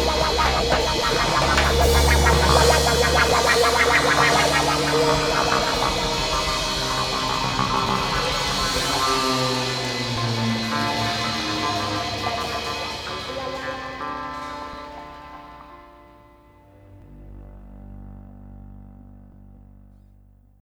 la la